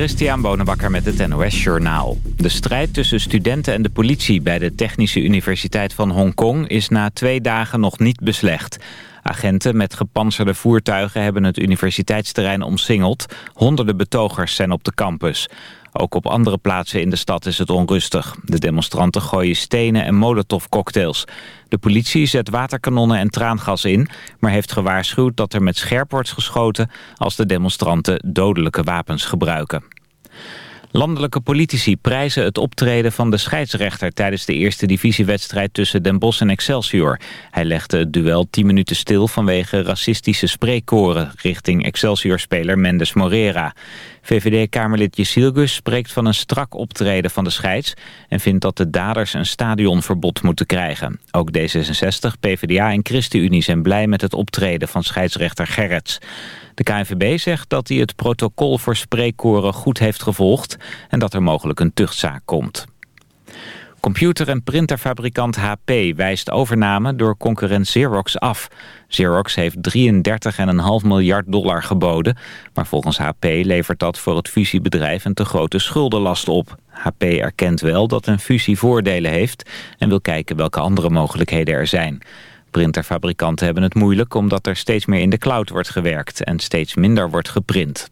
Christian Bonenbakker met het NOS Journaal. De strijd tussen studenten en de politie bij de Technische Universiteit van Hongkong... is na twee dagen nog niet beslecht. Agenten met gepantserde voertuigen hebben het universiteitsterrein omsingeld. Honderden betogers zijn op de campus. Ook op andere plaatsen in de stad is het onrustig. De demonstranten gooien stenen en molotovcocktails. De politie zet waterkanonnen en traangas in... maar heeft gewaarschuwd dat er met scherp wordt geschoten... als de demonstranten dodelijke wapens gebruiken. Landelijke politici prijzen het optreden van de scheidsrechter... tijdens de eerste divisiewedstrijd tussen Den Bosch en Excelsior. Hij legde het duel 10 minuten stil vanwege racistische spreekkoren... richting Excelsior-speler Mendes Morera. VVD-kamerlid Jesilgus spreekt van een strak optreden van de scheids... en vindt dat de daders een stadionverbod moeten krijgen. Ook D66, PvdA en ChristenUnie zijn blij met het optreden van scheidsrechter Gerrits. De KNVB zegt dat hij het protocol voor spreekkoren goed heeft gevolgd... en dat er mogelijk een tuchtzaak komt. Computer- en printerfabrikant HP wijst overname door concurrent Xerox af. Xerox heeft 33,5 miljard dollar geboden. Maar volgens HP levert dat voor het fusiebedrijf een te grote schuldenlast op. HP erkent wel dat een fusie voordelen heeft... en wil kijken welke andere mogelijkheden er zijn. Printerfabrikanten hebben het moeilijk omdat er steeds meer in de cloud wordt gewerkt... en steeds minder wordt geprint.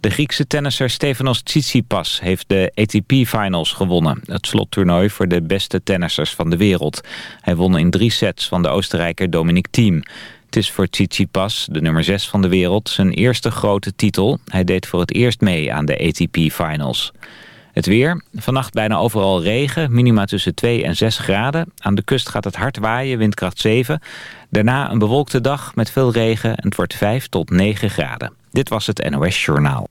De Griekse tennisser Stefanos Tsitsipas heeft de ATP-finals gewonnen. Het slottoernooi voor de beste tennissers van de wereld. Hij won in drie sets van de Oostenrijker Dominic Thiem. Het is voor Tsitsipas, de nummer 6 van de wereld, zijn eerste grote titel. Hij deed voor het eerst mee aan de ATP-finals. Het weer. Vannacht bijna overal regen. Minima tussen 2 en 6 graden. Aan de kust gaat het hard waaien, windkracht 7. Daarna een bewolkte dag met veel regen. En het wordt 5 tot 9 graden. Dit was het NOS Journaal.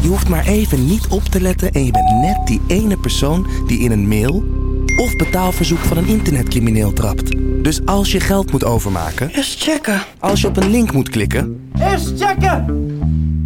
Je hoeft maar even niet op te letten en je bent net die ene persoon die in een mail of betaalverzoek van een internetcrimineel trapt. Dus als je geld moet overmaken... Eerst checken. Als je op een link moet klikken... Eerst checken!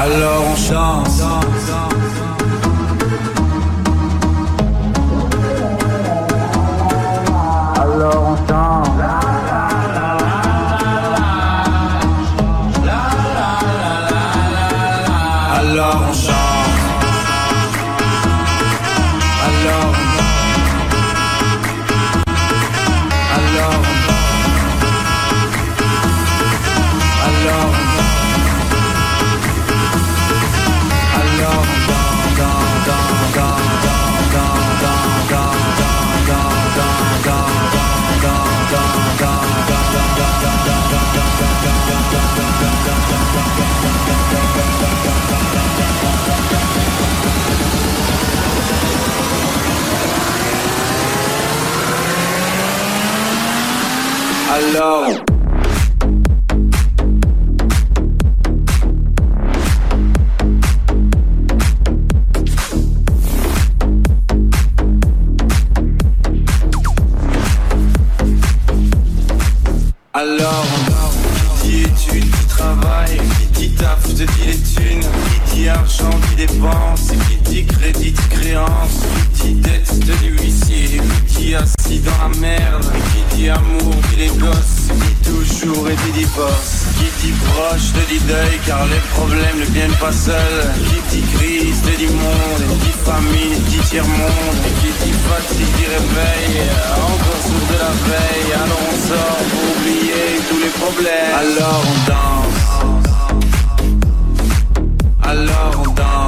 Alors on chante. low. Pas seuls, qui dit crise, dit monde, qui dit famine, dit tiers-monde, qui dit fatigue, dit réveil, encore sourd de la veille, alors on sort pour oublier tous les problèmes, alors on danse. Alors on danse.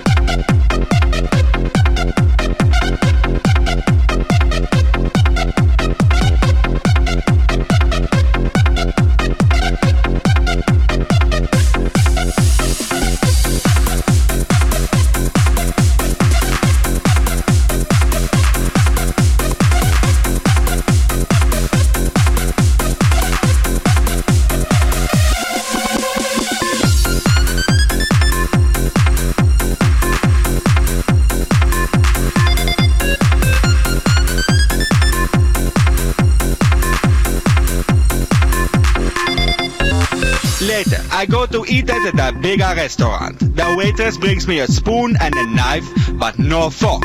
Eat at a bigger restaurant. The waitress brings me a spoon and a knife, but no fork.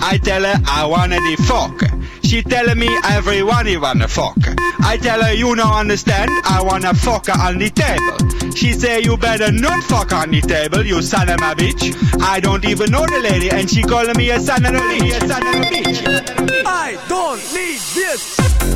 I tell her I wanna the fork. She telling me everyone you wanna fuck. I tell her you don't understand, I wanna her on the table. She say you better not fuck on the table, you son of a bitch. I don't even know the lady and she calling me. A son of a bitch. I don't need this.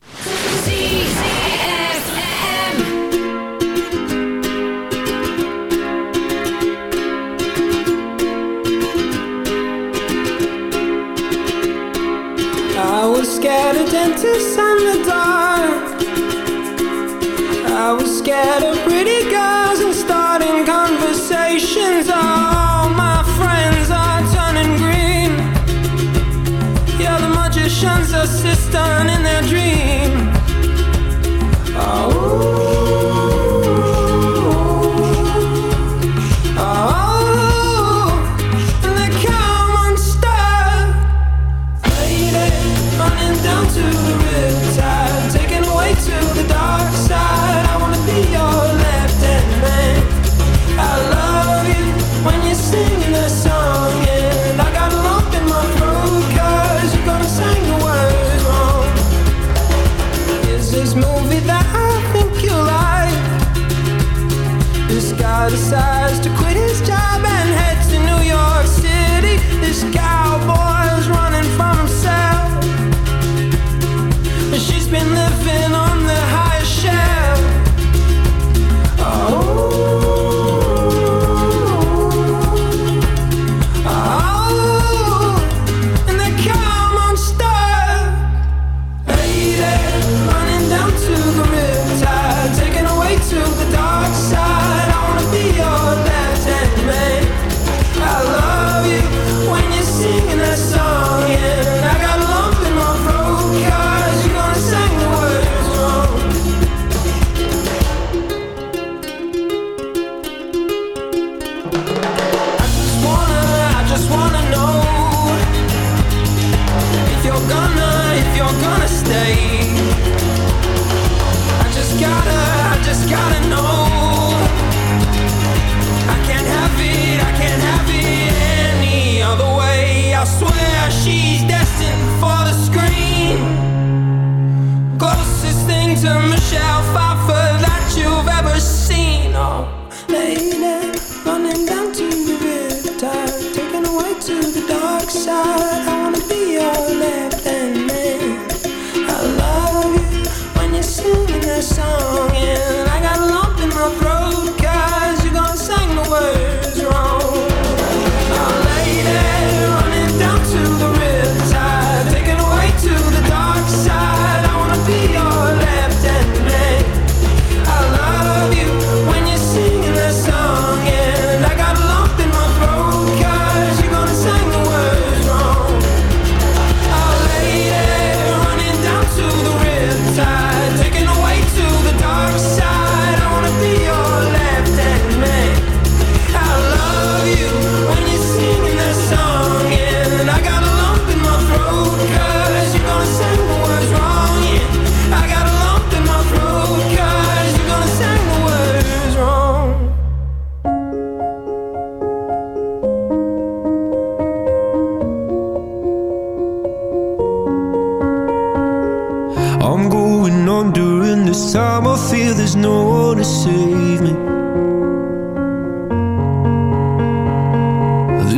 Dentists and the dark. I was scared of pretty girls and starting conversations. All my friends are turning green. Yeah, the magician's assistant in their dream. Oh,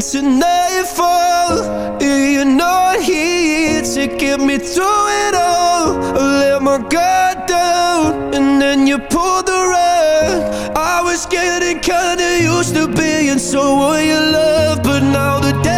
and You're not here to get me through it all. I let my guard down, and then you pulled the rug. I was getting kinda used to being someone you love, but now the day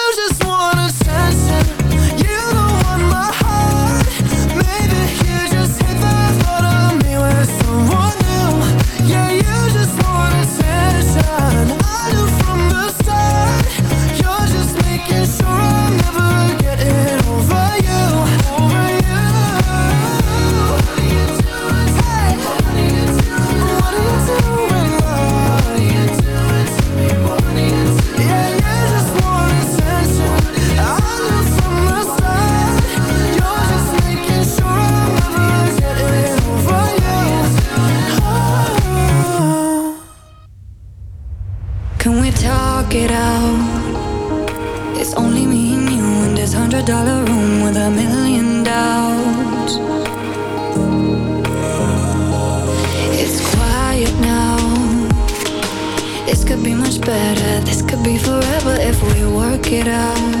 hundred dollar room with a million doubts. It's quiet now. This could be much better. This could be forever if we work it out.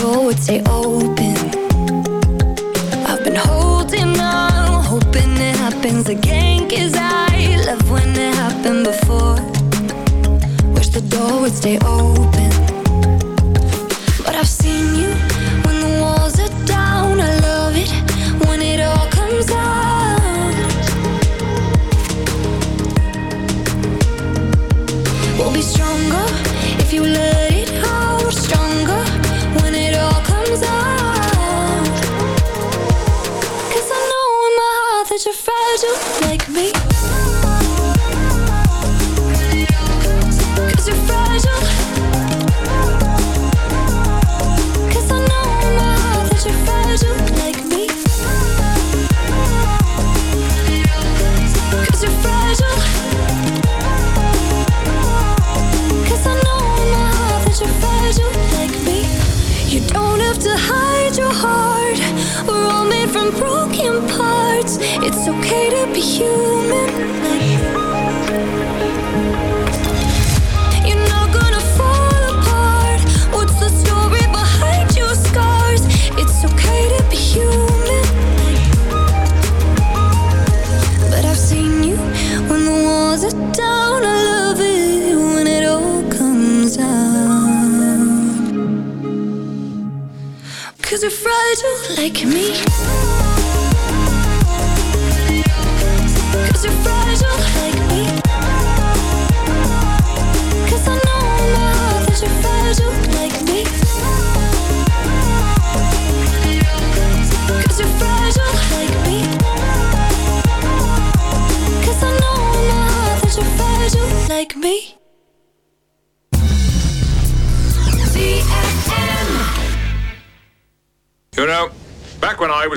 door would stay open. I've been holding on, hoping it happens again Cause I love when it happened before. Wish the door would stay open. But I've seen you like me.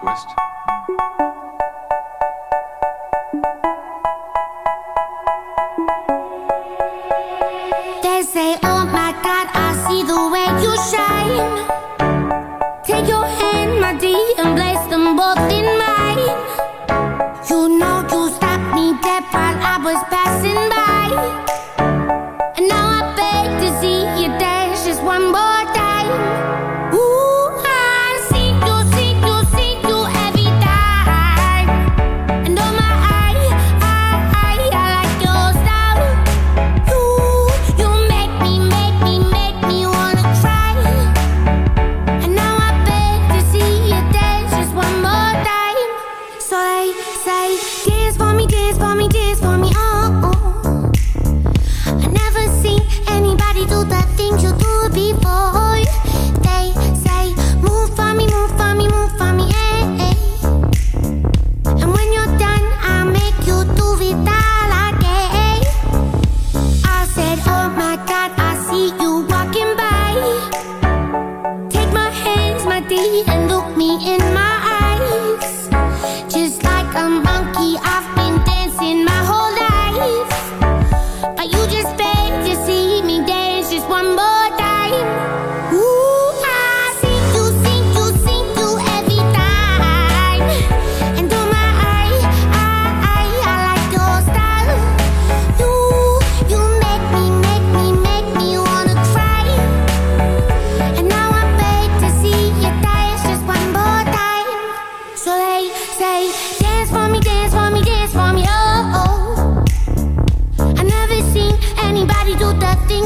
twist?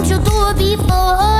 to do before.